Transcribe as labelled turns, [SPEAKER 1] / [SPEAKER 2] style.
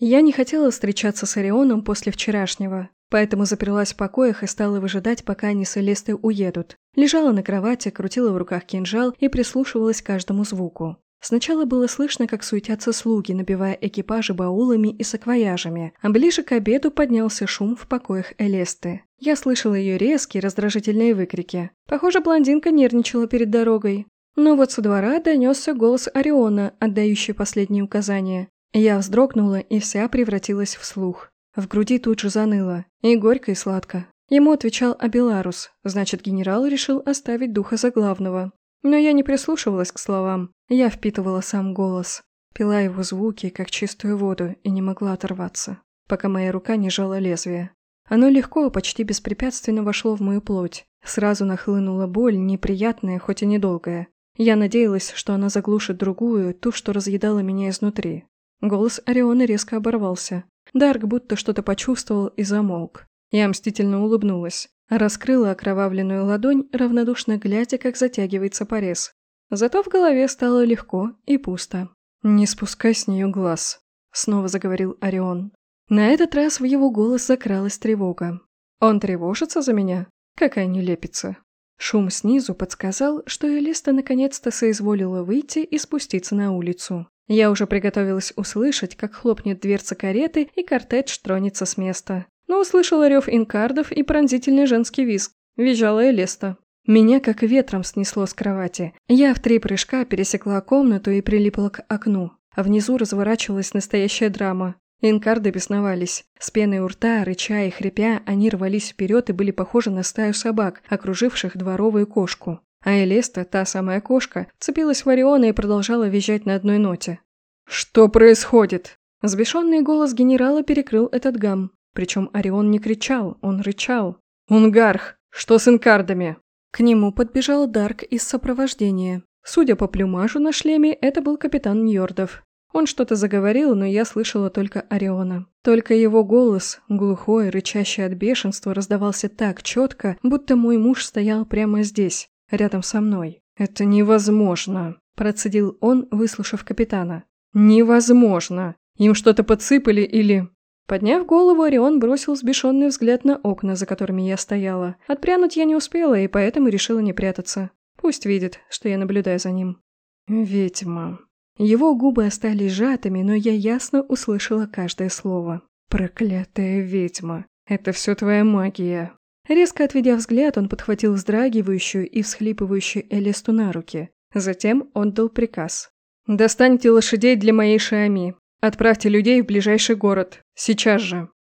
[SPEAKER 1] Я не хотела встречаться с Орионом после вчерашнего, поэтому заперлась в покоях и стала выжидать, пока они с Элестой уедут. Лежала на кровати, крутила в руках кинжал и прислушивалась к каждому звуку. Сначала было слышно, как суетятся слуги, набивая экипажи баулами и саквояжами, а ближе к обеду поднялся шум в покоях Элесты. Я слышала ее резкие, раздражительные выкрики. Похоже, блондинка нервничала перед дорогой. Но вот со двора донесся голос Ориона, отдающий последние указания. Я вздрогнула и вся превратилась в слух. В груди тут же заныло. И горько, и сладко. Ему отвечал Абеларус, значит, генерал решил оставить духа за главного. Но я не прислушивалась к словам. Я впитывала сам голос. Пила его звуки, как чистую воду, и не могла оторваться, пока моя рука не жала лезвие. Оно легко, почти беспрепятственно вошло в мою плоть. Сразу нахлынула боль, неприятная, хоть и недолгая. Я надеялась, что она заглушит другую, ту, что разъедала меня изнутри. Голос Ориона резко оборвался. Дарк будто что-то почувствовал и замолк. Я мстительно улыбнулась. Раскрыла окровавленную ладонь, равнодушно глядя, как затягивается порез. Зато в голове стало легко и пусто. «Не спускай с нее глаз», — снова заговорил Орион. На этот раз в его голос закралась тревога. «Он тревожится за меня? Какая нелепица!» Шум снизу подсказал, что Элиста наконец-то соизволила выйти и спуститься на улицу. Я уже приготовилась услышать, как хлопнет дверца кареты и кортедж тронется с места. Но услышала рев инкардов и пронзительный женский визг. Визжала Элеста. Меня как ветром снесло с кровати. Я в три прыжка пересекла комнату и прилипла к окну. А внизу разворачивалась настоящая драма. Инкарды бесновались. С пеной у рта, рыча и хрипя, они рвались вперед и были похожи на стаю собак, окруживших дворовую кошку. А Элеста, та самая кошка, цепилась в Ориона и продолжала визжать на одной ноте. «Что происходит?» Взбешенный голос генерала перекрыл этот гам. Причем Орион не кричал, он рычал. «Унгарх! Что с инкардами?» К нему подбежал Дарк из сопровождения. Судя по плюмажу на шлеме, это был капитан Ньордов. Он что-то заговорил, но я слышала только Ориона. Только его голос, глухой, рычащий от бешенства, раздавался так четко, будто мой муж стоял прямо здесь, рядом со мной. «Это невозможно», – процедил он, выслушав капитана. «Невозможно! Им что-то подсыпали или...» Подняв голову, Орион бросил сбешенный взгляд на окна, за которыми я стояла. Отпрянуть я не успела, и поэтому решила не прятаться. Пусть видит, что я наблюдаю за ним. «Ведьма». Его губы остались сжатыми, но я ясно услышала каждое слово. «Проклятая ведьма! Это все твоя магия!» Резко отведя взгляд, он подхватил вздрагивающую и всхлипывающую Элесту на руки. Затем он дал приказ. «Достаньте лошадей для моей Шиами. Отправьте людей в ближайший город. Сейчас же».